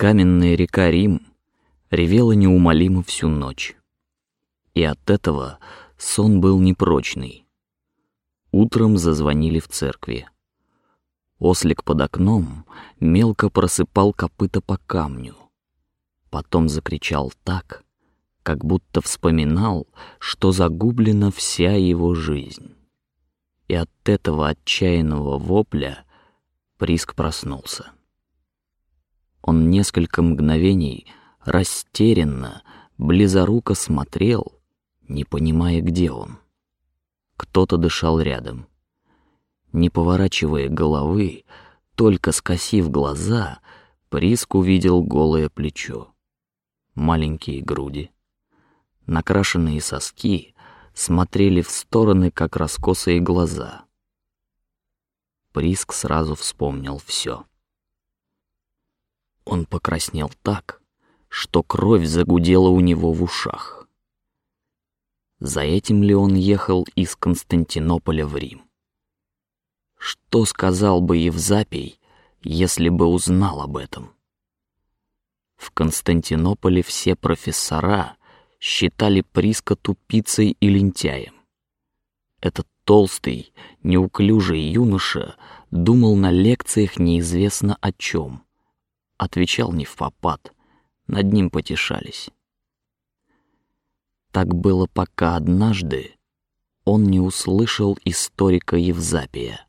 Каменная река Рим ревела неумолимо всю ночь. И от этого сон был непрочный. Утром зазвонили в церкви. Ослик под окном мелко просыпал копыта по камню. Потом закричал так, как будто вспоминал, что загублена вся его жизнь. И от этого отчаянного вопля Приск проснулся. Он несколько мгновений растерянно, близоруко смотрел, не понимая, где он. Кто-то дышал рядом. Не поворачивая головы, только скосив глаза, Приск увидел голое плечо, маленькие груди, накрашенные соски смотрели в стороны, как раскосые глаза. Приск сразу вспомнил все. Он покраснел так, что кровь загудела у него в ушах. За этим ли он ехал из Константинополя в Рим? Что сказал бы Евзапий, если бы узнал об этом? В Константинополе все профессора считали Приска тупицей и лентяем. Этот толстый, неуклюжий юноша думал на лекциях неизвестно о чем отвечал не в попад, над ним потешались. Так было, пока однажды он не услышал историка Евзапия.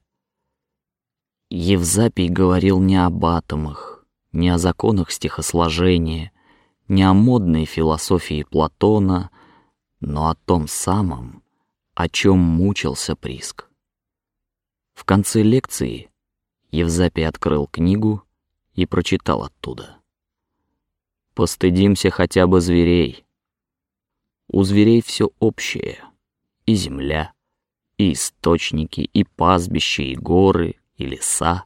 Евзапий говорил не об атомах, не о законах стихосложения, не о модной философии Платона, но о том самом, о чем мучился Приск. В конце лекции Евзапий открыл книгу и прочитал оттуда. Постыдимся хотя бы зверей. У зверей все общее: и земля, и источники, и пастбища, и горы, и леса.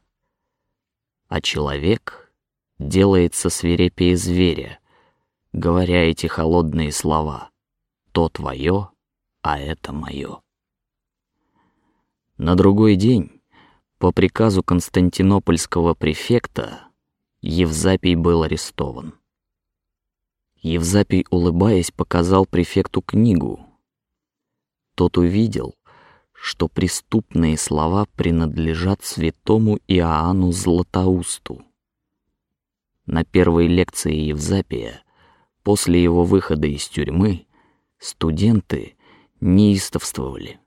А человек делается свирепее зверя, говоря эти холодные слова: то твое, а это мое. На другой день, по приказу константинопольского префекта, Евзапий был арестован. Евзапий, улыбаясь, показал префекту книгу. Тот увидел, что преступные слова принадлежат святому Иоанну Златоусту. На первой лекции Евзапия, после его выхода из тюрьмы, студенты неистовствовали.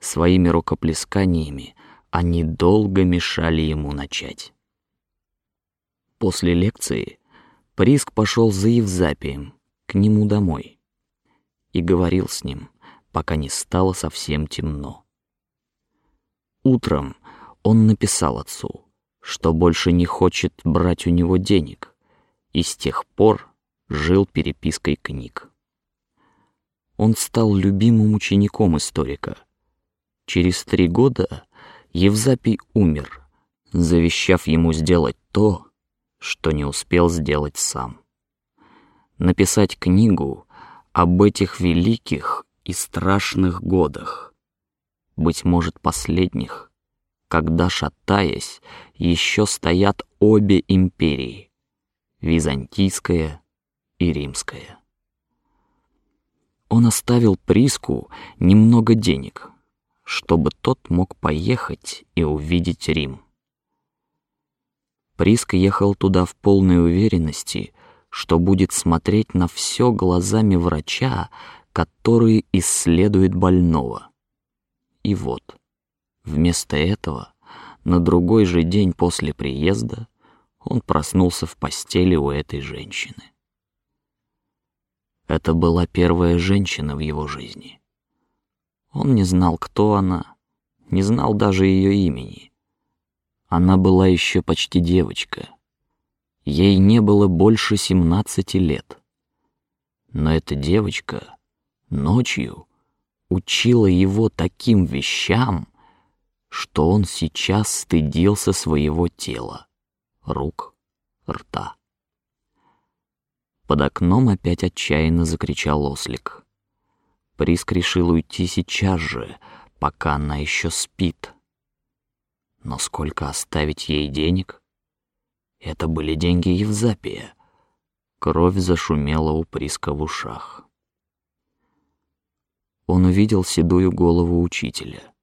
Своими рукоплесканиями они долго мешали ему начать. После лекции Приск пошел за Евзапием к нему домой и говорил с ним, пока не стало совсем темно. Утром он написал отцу, что больше не хочет брать у него денег, и с тех пор жил перепиской книг. Он стал любимым учеником историка. Через три года Евзапий умер, завещав ему сделать то, что не успел сделать сам. Написать книгу об этих великих и страшных годах, быть может последних, когда шатаясь еще стоят обе империи, византийская и римская. Он оставил Приску немного денег, чтобы тот мог поехать и увидеть Рим. Приск ехал туда в полной уверенности, что будет смотреть на все глазами врача, который исследует больного. И вот, вместо этого, на другой же день после приезда он проснулся в постели у этой женщины. Это была первая женщина в его жизни. Он не знал, кто она, не знал даже ее имени она была еще почти девочка. Ей не было больше семнадцати лет. Но эта девочка ночью учила его таким вещам, что он сейчас стыдился своего тела, рук, рта. Под окном опять отчаянно закричал ослик. Приск решил уйти сейчас же, пока она еще спит. Но сколько оставить ей денег? Это были деньги Евзапия. Кровь зашумела у Приска в ушах. Он увидел седую голову учителя,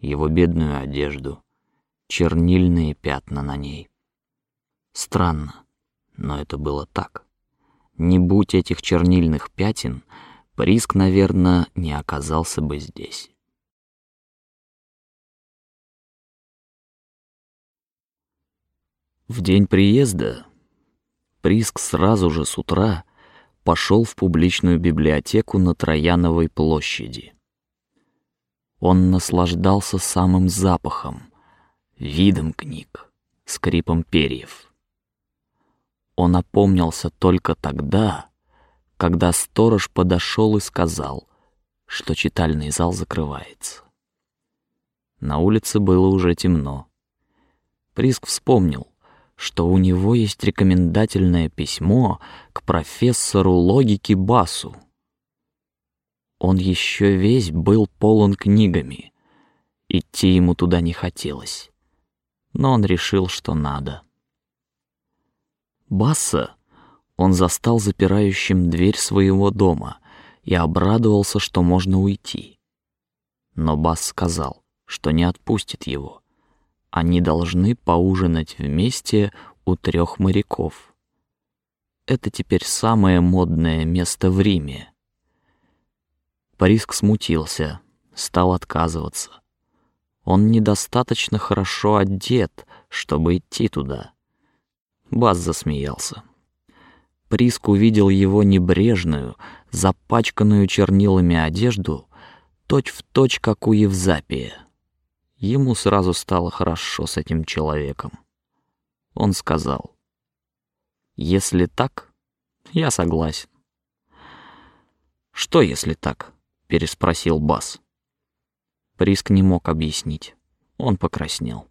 его бедную одежду, чернильные пятна на ней. Странно, но это было так. Не будь этих чернильных пятен, Приск, наверное, не оказался бы здесь. В день приезда Приск сразу же с утра пошел в публичную библиотеку на Трояновой площади. Он наслаждался самым запахом, видом книг, скрипом перьев. Он опомнился только тогда, когда сторож подошел и сказал, что читальный зал закрывается. На улице было уже темно. Приск вспомнил, что у него есть рекомендательное письмо к профессору логики Басу. Он еще весь был полон книгами. Идти ему туда не хотелось, но он решил, что надо. Баса он застал запирающим дверь своего дома и обрадовался, что можно уйти. Но Бас сказал, что не отпустит его они должны поужинать вместе у трех моряков. Это теперь самое модное место в Риме. Париск смутился, стал отказываться. Он недостаточно хорошо одет, чтобы идти туда. Баз засмеялся. Приск увидел его небрежную, запачканную чернилами одежду, точь в точь, как у Евзапия. Ему сразу стало хорошо с этим человеком. Он сказал: "Если так, я согласен". Что если так? переспросил Бас. Приск не мог объяснить. Он покраснел.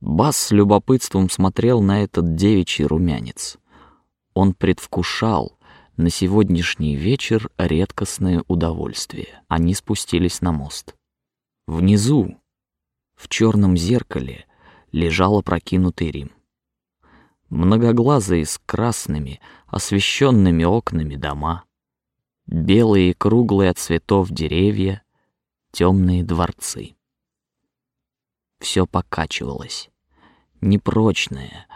Бас с любопытством смотрел на этот девичий румянец. Он предвкушал на сегодняшний вечер редкостное удовольствие. Они спустились на мост. Внизу, в черном зеркале, лежал опрокинутый Рим. Многоглазые с красными, освещенными окнами дома, белые круглые от цветов деревья, темные дворцы. Все покачивалось, непрочное,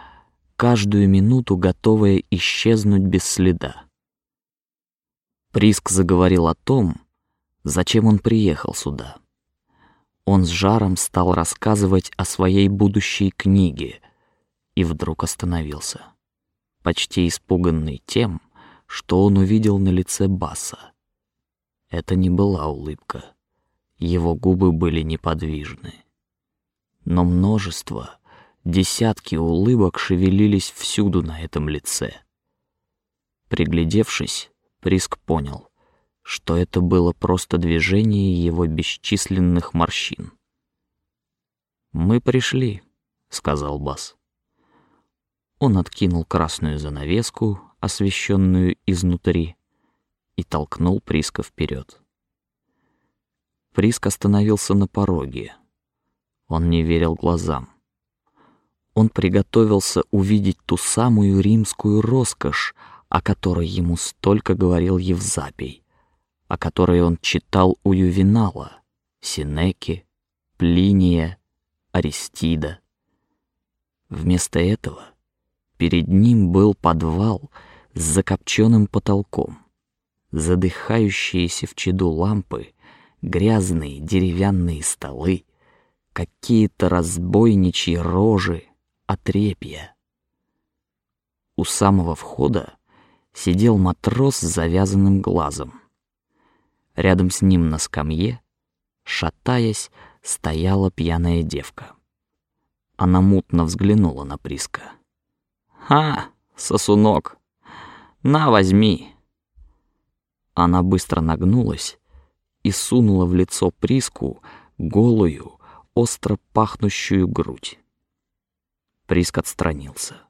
каждую минуту готовое исчезнуть без следа. Приск заговорил о том, зачем он приехал сюда. Он с жаром стал рассказывать о своей будущей книге и вдруг остановился, почти испуганный тем, что он увидел на лице Баса. Это не была улыбка, его губы были неподвижны, но множество, десятки улыбок шевелились всюду на этом лице. Приглядевшись, Приск понял, что это было просто движение его бесчисленных морщин. Мы пришли, сказал Бас. Он откинул красную занавеску, освещенную изнутри, и толкнул Приска вперед. Приск остановился на пороге. Он не верил глазам. Он приготовился увидеть ту самую римскую роскошь, о которой ему столько говорил Евзапий о которой он читал у Ювенала, Синеки, Плиния, Аристида. Вместо этого перед ним был подвал с закопченным потолком, задыхающиеся в чаду лампы, грязные деревянные столы, какие-то разбойничьи рожи, отрепья. У самого входа сидел матрос с завязанным глазом. Рядом с ним на скамье, шатаясь, стояла пьяная девка. Она мутно взглянула на Приска. «А, сосунок, на, возьми!» Она быстро нагнулась и сунула в лицо Приску голую, остро пахнущую грудь. Приск отстранился.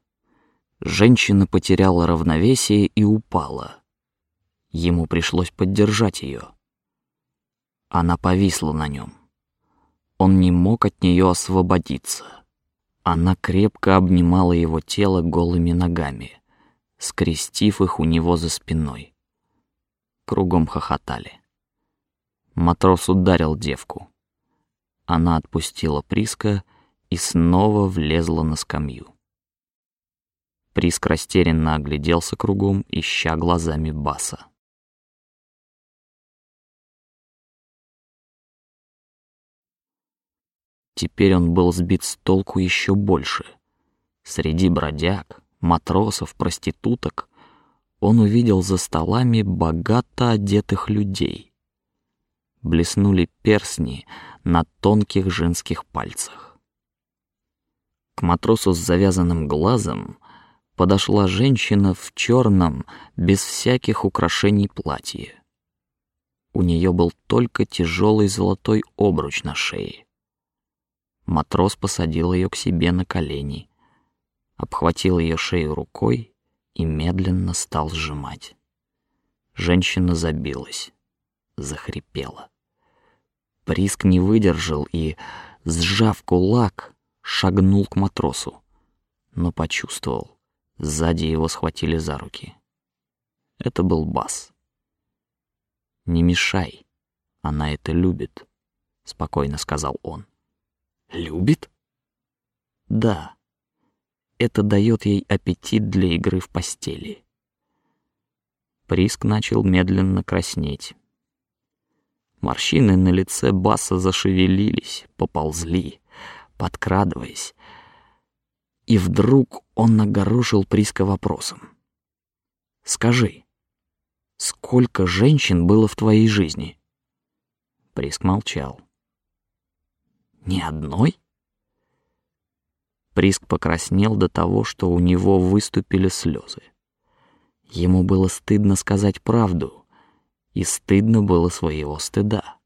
Женщина потеряла равновесие и упала. Ему пришлось поддержать ее. Она повисла на нем. Он не мог от нее освободиться. Она крепко обнимала его тело голыми ногами, скрестив их у него за спиной. Кругом хохотали. Матрос ударил девку. Она отпустила Приска и снова влезла на скамью. Приск растерянно огляделся кругом, ища глазами Баса. Теперь он был сбит с толку еще больше. Среди бродяг, матросов, проституток он увидел за столами богато одетых людей. Блеснули перстни на тонких женских пальцах. К матросу с завязанным глазом подошла женщина в черном, без всяких украшений платье. У нее был только тяжелый золотой обруч на шее. Матрос посадил ее к себе на колени, обхватил ее шею рукой и медленно стал сжимать. Женщина забилась, захрипела. Приск не выдержал и, сжав кулак, шагнул к матросу, но почувствовал, сзади его схватили за руки. Это был Бас. Не мешай, она это любит, спокойно сказал он. Любит? Да. Это дает ей аппетит для игры в постели. Приск начал медленно краснеть. Морщины на лице Баса зашевелились, поползли, подкрадываясь. И вдруг он нагорошил Приска вопросом. «Скажи, сколько женщин было в твоей жизни?» Приск молчал. Ни одной? Приск покраснел до того, что у него выступили слезы. Ему было стыдно сказать правду, и стыдно было своего стыда.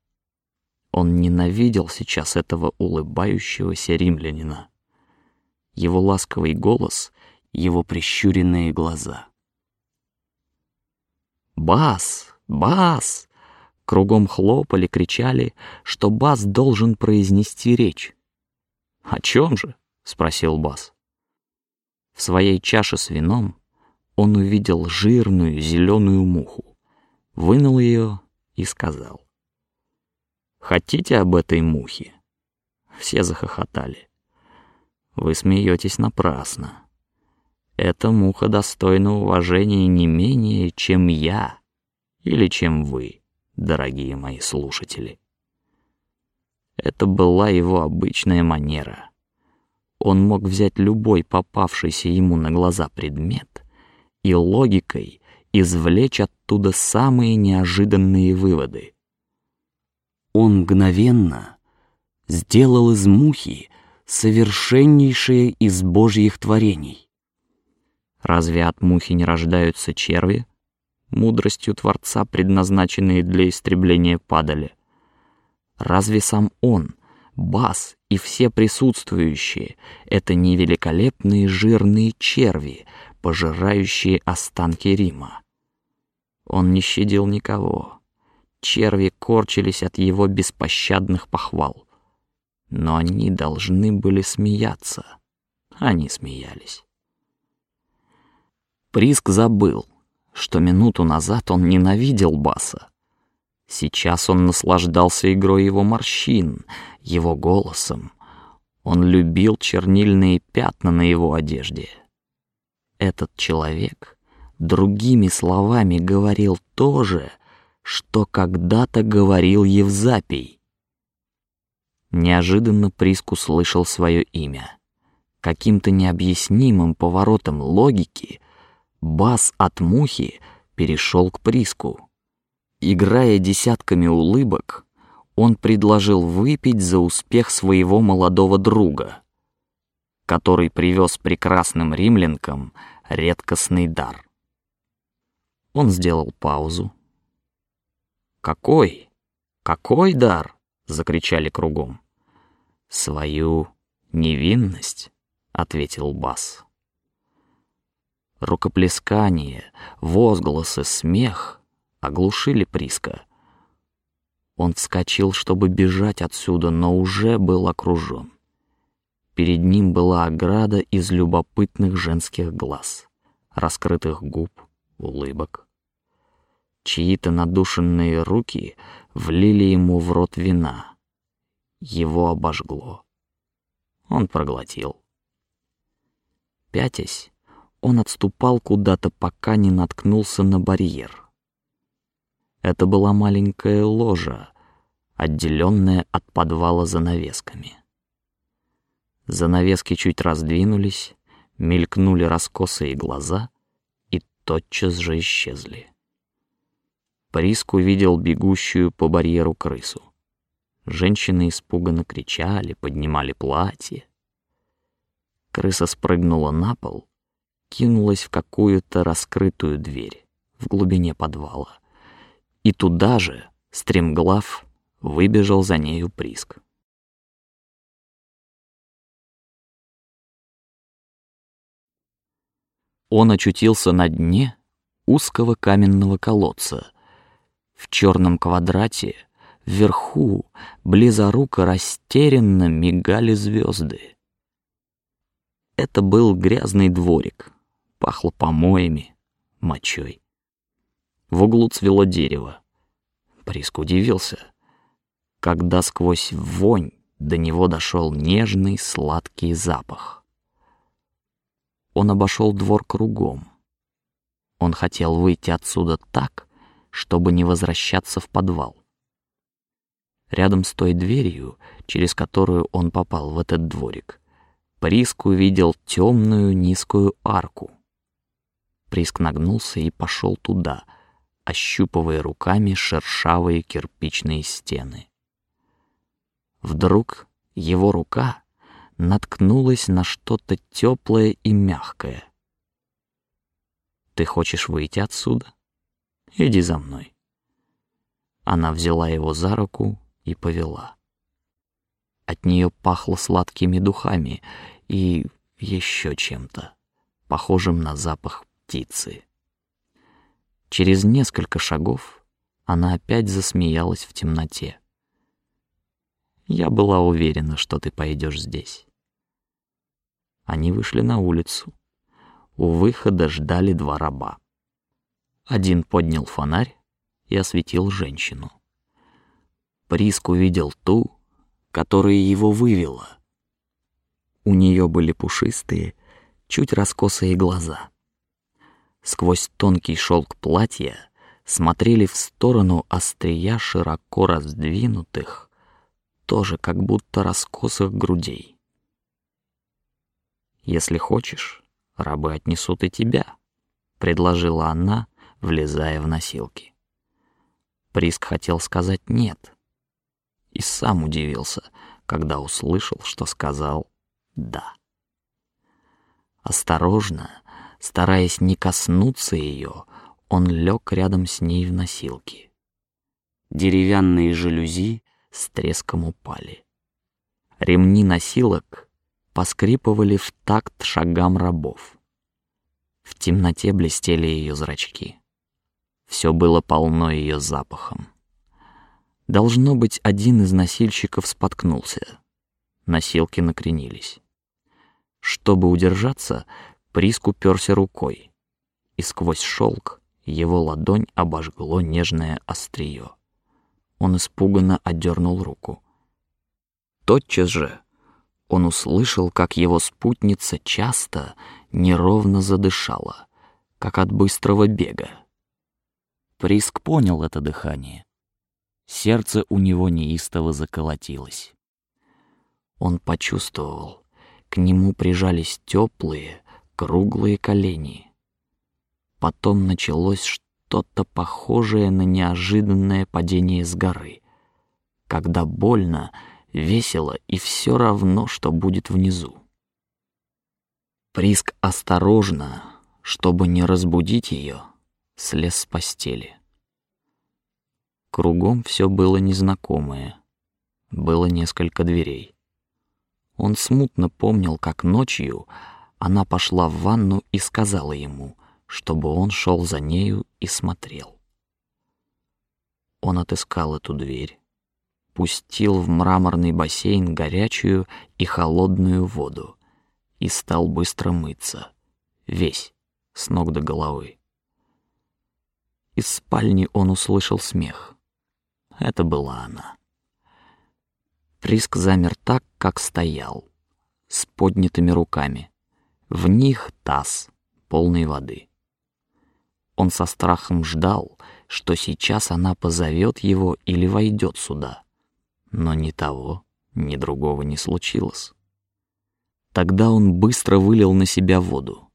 Он ненавидел сейчас этого улыбающегося римлянина. Его ласковый голос, его прищуренные глаза. Бас, бас! Кругом хлопали, кричали, что Бас должен произнести речь. О чем же? спросил Бас. В своей чаше с вином он увидел жирную зеленую муху, вынул ее и сказал: "Хотите об этой мухе?" Все захохотали. Вы смеетесь напрасно. Эта муха достойна уважения не менее, чем я или чем вы дорогие мои слушатели. Это была его обычная манера. Он мог взять любой попавшийся ему на глаза предмет и логикой извлечь оттуда самые неожиданные выводы. Он мгновенно сделал из мухи совершеннейшее из божьих творений. Разве от мухи не рождаются черви? Мудростью Творца, предназначенные для истребления падали. Разве сам он, Бас и все присутствующие — это не великолепные жирные черви, пожирающие останки Рима? Он не щадил никого. Черви корчились от его беспощадных похвал. Но они должны были смеяться. Они смеялись. Приск забыл — что минуту назад он ненавидел Баса. Сейчас он наслаждался игрой его морщин, его голосом. Он любил чернильные пятна на его одежде. Этот человек, другими словами, говорил то же, что когда-то говорил Евзапий. Неожиданно Приск услышал свое имя. Каким-то необъяснимым поворотом логики Бас от мухи перешел к Приску. Играя десятками улыбок, он предложил выпить за успех своего молодого друга, который привез прекрасным римлянкам редкостный дар. Он сделал паузу. Какой? Какой дар? закричали кругом. Свою невинность, ответил Бас. Рукоплескание, возгласы, смех оглушили Приска. Он вскочил, чтобы бежать отсюда, но уже был окружен. Перед ним была ограда из любопытных женских глаз, раскрытых губ, улыбок. Чьи-то надушенные руки влили ему в рот вина. Его обожгло. Он проглотил. Пятясь, он отступал куда-то, пока не наткнулся на барьер. Это была маленькая ложа, отделенная от подвала занавесками. Занавески чуть раздвинулись, мелькнули раскосые глаза и тотчас же исчезли. Приск увидел бегущую по барьеру крысу. Женщины испуганно кричали, поднимали платье. Крыса спрыгнула на пол, кинулась в какую-то раскрытую дверь в глубине подвала, и туда же, стремглав, выбежал за нею Приск. он очутился на дне узкого каменного колодца. В черном квадрате вверху близоруко растерянно мигали звезды. Это был грязный дворик, пахло помоями, мочой. В углу цвело дерево. Приск удивился, когда сквозь вонь до него дошел нежный сладкий запах он обошел двор кругом. Он хотел выйти отсюда так, чтобы не возвращаться в подвал. Рядом с той дверью, через которую он попал в этот дворик, Приск увидел темную низкую арку. Приск нагнулся и пошел туда, ощупывая руками шершавые кирпичные стены. Вдруг его рука наткнулась на что-то теплое и мягкое. Ты хочешь выйти отсюда? Иди за мной. Она взяла его за руку и повела. От нее пахло сладкими духами и еще чем-то, похожим на запах птицы. Через несколько шагов она опять засмеялась в темноте. Я была уверена, что ты пойдешь здесь. Они вышли на улицу. У выхода ждали два раба. Один поднял фонарь и осветил женщину. Приск увидел ту, которая его вывела. У нее были пушистые, чуть раскосые глаза. Сквозь тонкий шелк платья смотрели в сторону острия широко раздвинутых, тоже как будто раскосых грудей. Если хочешь, рабы отнесут и тебя, предложила она, влезая в носилки. Приск хотел сказать нет, и сам удивился, когда услышал, что сказал да. Осторожно, стараясь не коснуться ее, он лег рядом с ней в носилки. Деревянные жалюзи с треском упали. Ремни носилок поскрипывали в такт шагам рабов. В темноте блестели ее зрачки. Все было полно ее запахом. Должно быть, один из носильщиков споткнулся. Носилки накренились. Чтобы удержаться, Приск уперся рукой, и сквозь шелк его ладонь обожгло нежное острие. Он испуганно отдернул руку. Тотчас же он услышал, как его спутница часто неровно задышала, как от быстрого бега. Приск понял это дыхание. Сердце у него неистово заколотилось. Он почувствовал, к нему прижались теплые, круглые колени. Потом началось что-то похожее на неожиданное падение с горы, когда больно весело и все равно, что будет внизу. Приск осторожно, чтобы не разбудить ее, слез с постели. Кругом все было незнакомое, было несколько дверей. Он смутно помнил, как ночью она пошла в ванну и сказала ему, чтобы он шел за нею и смотрел. Он отыскал эту дверь, опустил в мраморный бассейн горячую и холодную воду и стал быстро мыться, весь, с ног до головы. Из спальни он услышал смех. Это была она. Приск замер так, как стоял, с поднятыми руками. В них таз, полный воды. Он со страхом ждал, что сейчас она позовет его или войдет сюда, но ни того, ни другого не случилось. Тогда он быстро вылил на себя воду,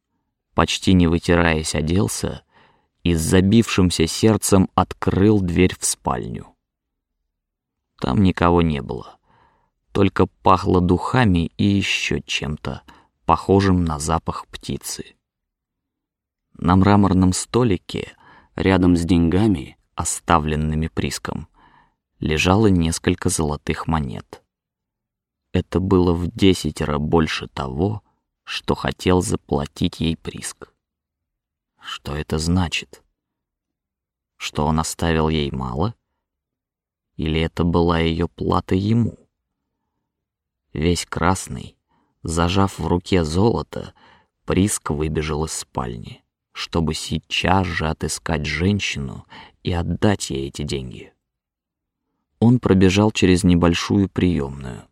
почти не вытираясь, оделся и с забившимся сердцем открыл дверь в спальню. Там никого не было, только пахло духами и еще чем-то похожим на запах птицы. На мраморном столике, рядом с деньгами, оставленными приском, лежало несколько золотых монет. Это было в десятеро больше того, что хотел заплатить ей приск. Что это значит? Что он оставил ей мало? Или это была ее плата ему? Весь красный, зажав в руке золото, Приск выбежал из спальни, чтобы сейчас же отыскать женщину и отдать ей эти деньги. Он пробежал через небольшую приемную.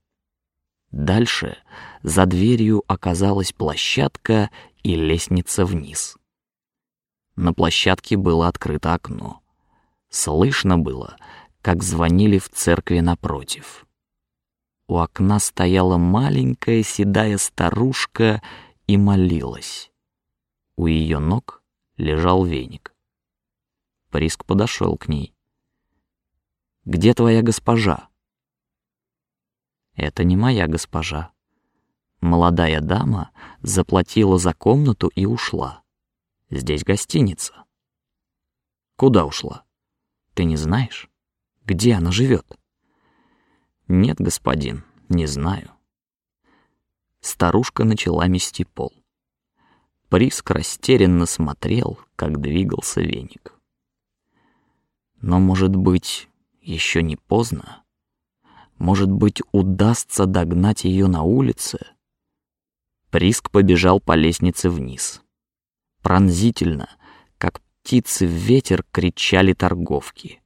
Дальше за дверью оказалась площадка и лестница вниз. На площадке было открыто окно. Слышно было, как звонили в церкви напротив. У окна стояла маленькая седая старушка и молилась. У ее ног лежал веник. Приск подошел к ней. Где твоя госпожа? Это не моя госпожа. Молодая дама заплатила за комнату и ушла. Здесь гостиница. Куда ушла? Ты не знаешь, где она живет? Нет, господин, не знаю. Старушка начала мести пол. Приск растерянно смотрел, как двигался веник. Но, может быть, еще не поздно? Может быть, удастся догнать ее на улице? Приск побежал по лестнице вниз. Пронзительно, как птицы в ветер, кричали торговки.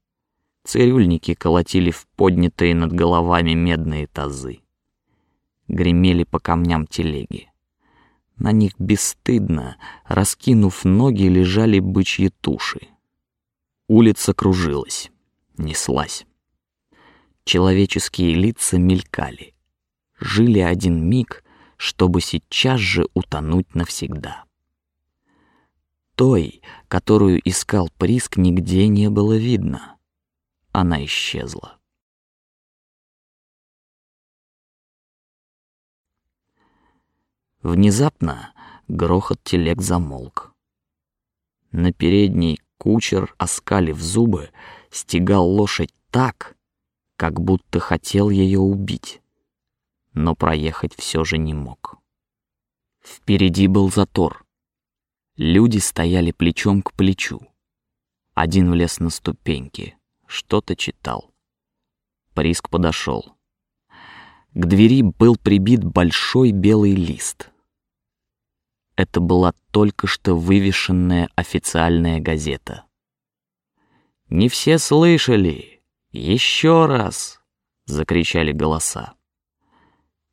Цирюльники колотили в поднятые над головами медные тазы. Гремели по камням телеги. На них бесстыдно, раскинув ноги, лежали бычьи туши. Улица кружилась, неслась. Человеческие лица мелькали, жили один миг, чтобы сейчас же утонуть навсегда. Той, которую искал Приск, нигде не было видно. Она исчезла. Внезапно грохот телег замолк. На передней кучер, оскалив зубы, стегал лошадь так, как будто хотел ее убить, но проехать все же не мог. Впереди был затор. Люди стояли плечом к плечу. Один влез на ступеньки, что-то читал. Приск подошел. К двери был прибит большой белый лист. Это была только что вывешенная официальная газета. Не все слышали. Еще раз! закричали голоса.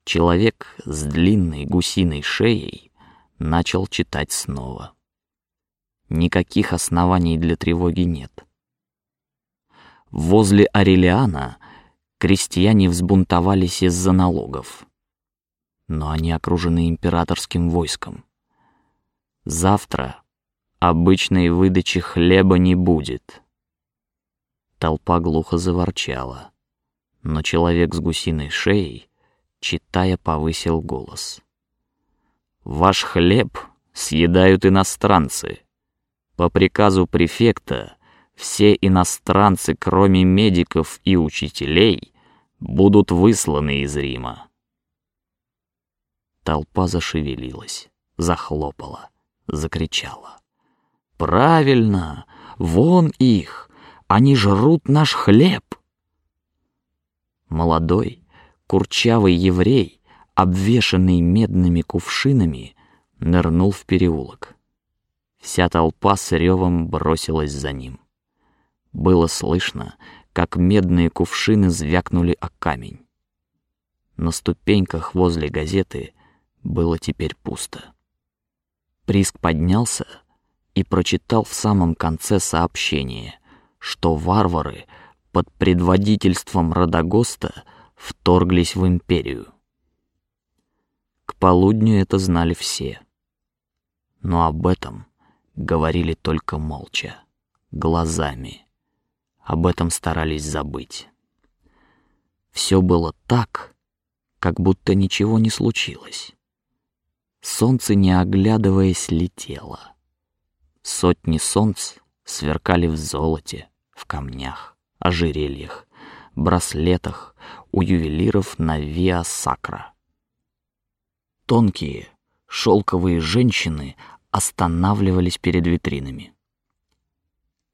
Человек с длинной гусиной шеей начал читать снова. Никаких оснований для тревоги нет. Возле Арелиана крестьяне взбунтовались из-за налогов, но они окружены императорским войском. Завтра обычной выдачи хлеба не будет. Толпа глухо заворчала, но человек с гусиной шеей, читая, повысил голос. Ваш хлеб съедают иностранцы. По приказу префекта все иностранцы, кроме медиков и учителей, будут высланы из Рима. Толпа зашевелилась, захлопала, закричала. Правильно, вон их, они жрут наш хлеб. Молодой, курчавый еврей, обвешанный медными кувшинами, нырнул в переулок. Вся толпа с ревом бросилась за ним. Было слышно, как медные кувшины звякнули о камень. На ступеньках возле газеты было теперь пусто. Приск поднялся и прочитал в самом конце сообщение, что варвары под предводительством Радагоста вторглись в империю. К полудню это знали все, но об этом говорили только молча, глазами. Об этом старались забыть. Все было так, как будто ничего не случилось. Солнце, не оглядываясь, летело. Сотни солнц сверкали в золоте, в камнях, ожерельях, браслетах у ювелиров на Виа Сакра. Тонкие, шелковые женщины останавливались перед витринами.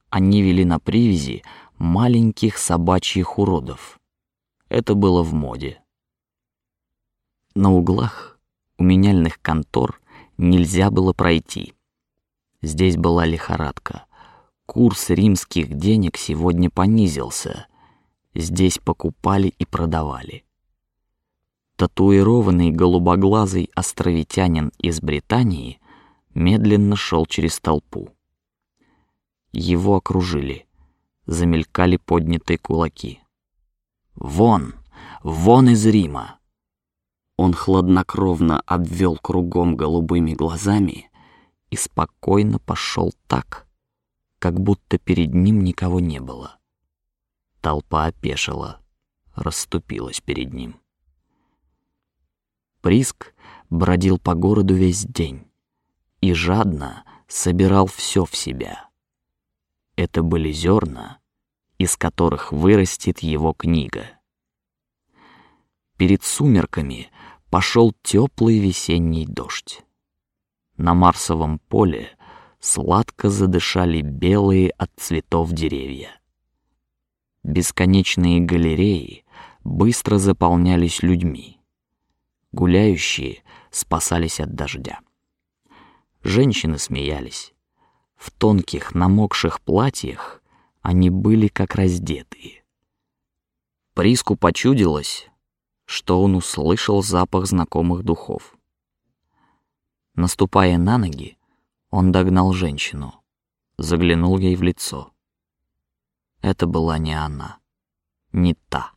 Они вели на привязи маленьких собачьих уродов. Это было в моде. На углах у меняльных контор нельзя было пройти. Здесь была лихорадка. Курс римских денег сегодня понизился. Здесь покупали и продавали. Татуированный голубоглазый островитянин из Британии медленно шел через толпу. Его окружили, замелькали поднятые кулаки. Вон, вон из Рима! Он хладнокровно обвел кругом голубыми глазами и спокойно пошел так, как будто перед ним никого не было. Толпа опешила, расступилась перед ним. Приск бродил по городу весь день и жадно собирал все в себя. Это были зерна, из которых вырастет его книга. Перед сумерками пошел теплый весенний дождь. На Марсовом поле сладко задышали белые от цветов деревья. Бесконечные галереи быстро заполнялись людьми. Гуляющие спасались от дождя. Женщины смеялись. В тонких намокших платьях они были как раздетые. Приску почудилось, что он услышал запах знакомых духов. Наступая на ноги, он догнал женщину, заглянул ей в лицо. Это была не она, не та.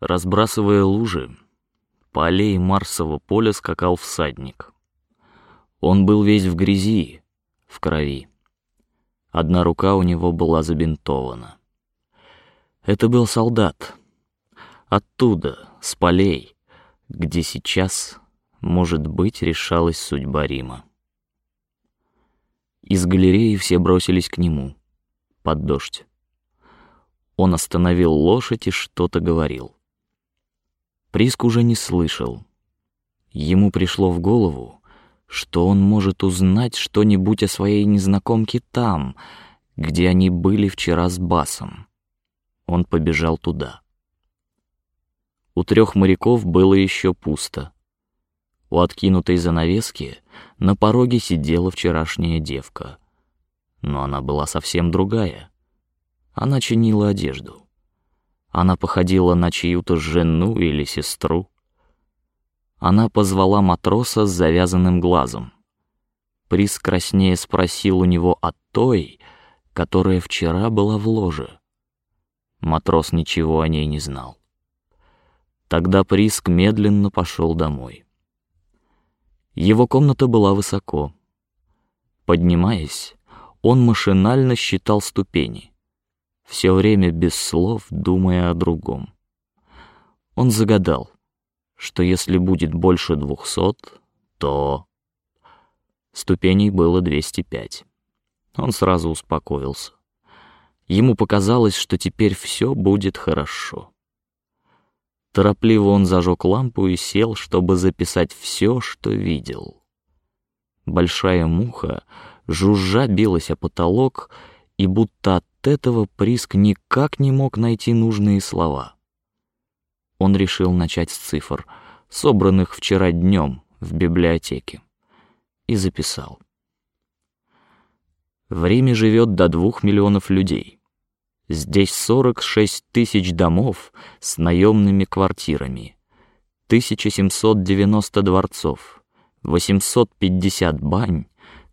Разбрасывая лужи, по аллее Марсового поля скакал всадник. Он был весь в грязи, в крови. Одна рука у него была забинтована. Это был солдат. Оттуда, с полей, где сейчас, может быть, решалась судьба Рима. Из галереи все бросились к нему под дождь. Он остановил лошадь и что-то говорил. Приск уже не слышал. Ему пришло в голову, что он может узнать что-нибудь о своей незнакомке там, где они были вчера с Басом. Он побежал туда. У трех моряков было еще пусто. У откинутой занавески на пороге сидела вчерашняя девка, но она была совсем другая. Она чинила одежду. Она походила на чью-то жену или сестру. Она позвала матроса с завязанным глазом. Приз краснее спросил у него о той, которая вчера была в ложе. Матрос ничего о ней не знал. Тогда Приск медленно пошел домой. Его комната была высоко. Поднимаясь, он машинально считал ступени все время без слов думая о другом. Он загадал, что если будет больше двухсот, то ступеней было двести пять. Он сразу успокоился. Ему показалось, что теперь все будет хорошо. Торопливо он зажег лампу и сел, чтобы записать все, что видел. Большая муха жужжа билась о потолок и будто от этого Приск никак не мог найти нужные слова. Он решил начать с цифр, собранных вчера днем в библиотеке, и записал. В Риме живет до двух миллионов людей. Здесь сорок шесть тысяч домов с наемными квартирами, 1790 дворцов, 850 бань,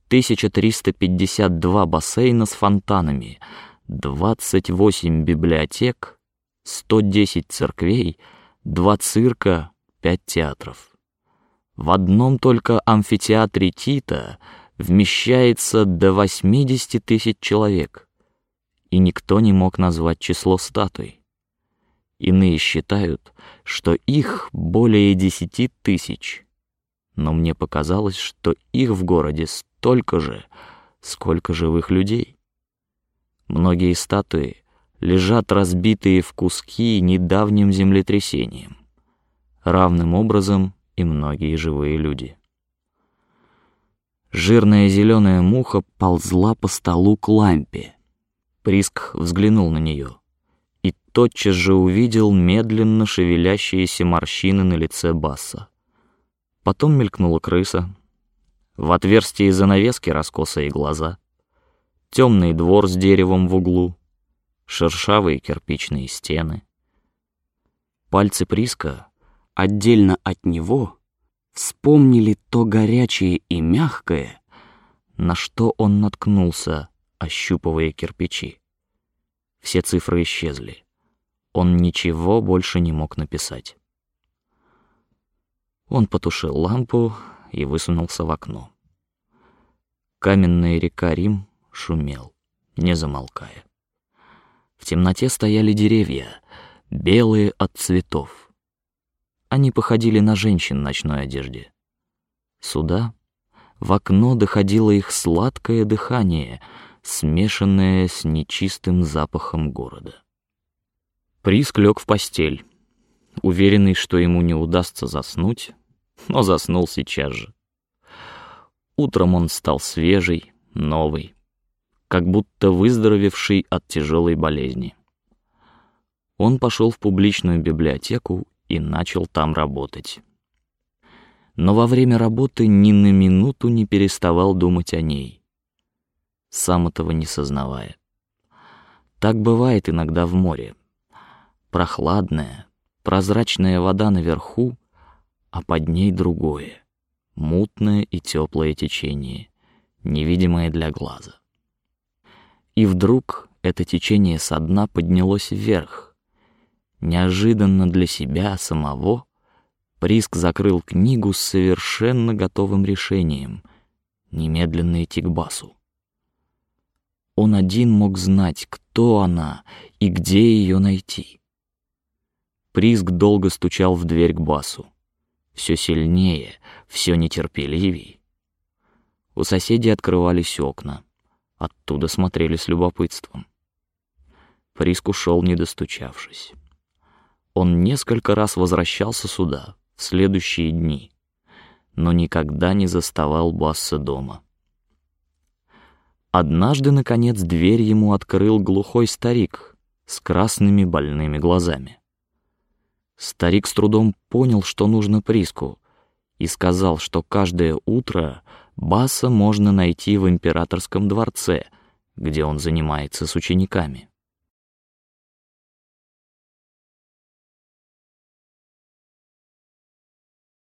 1352 бассейна с фонтанами, 28 библиотек, 110 церквей, два цирка, пять театров. В одном только амфитеатре Тита вмещается до 80 тысяч человек, и никто не мог назвать число статуй. Иные считают, что их более десяти тысяч, но мне показалось, что их в городе столько же, сколько живых людей. Многие статуи лежат разбитые в куски недавним землетрясением. Равным образом и многие живые люди. Жирная зеленая муха ползла по столу к лампе. Приск взглянул на нее и тотчас же увидел медленно шевелящиеся морщины на лице Басса. Потом мелькнула крыса. В отверстии занавески раскосые глаза. Темный двор с деревом в углу. Шершавые кирпичные стены. Пальцы Приска отдельно от него вспомнили то горячее и мягкое, на что он наткнулся, ощупывая кирпичи. Все цифры исчезли. Он ничего больше не мог написать. Он потушил лампу и высунулся в окно. Каменная река Рим шумел, не замолкая. В темноте стояли деревья, белые от цветов. Они походили на женщин в ночной одежде. Сюда, в окно доходило их сладкое дыхание, смешанное с нечистым запахом города. Приск лег в постель, уверенный, что ему не удастся заснуть, но заснул сейчас же. Утром он стал свежий, новый, как будто выздоровевший от тяжелой болезни. Он пошел в публичную библиотеку и начал там работать. Но во время работы ни на минуту не переставал думать о ней, сам этого не сознавая. Так бывает иногда в море. Прохладная, прозрачная вода наверху, а под ней другое, мутное и теплое течение, невидимое для глаза. И вдруг это течение со дна поднялось вверх, Неожиданно для себя самого Приск закрыл книгу с совершенно готовым решением — немедленно идти к Басу. Он один мог знать, кто она и где ее найти. Приск долго стучал в дверь к Басу, все сильнее, все нетерпеливей. У соседей открывались окна, оттуда смотрели с любопытством. Приск ушел, не достучавшись. Он несколько раз возвращался сюда в следующие дни, но никогда не заставал Басса дома. Однажды, наконец, дверь ему открыл глухой старик с красными больными глазами. Старик с трудом понял, что нужно Приску, и сказал, что каждое утро Басса можно найти в императорском дворце, где он занимается с учениками.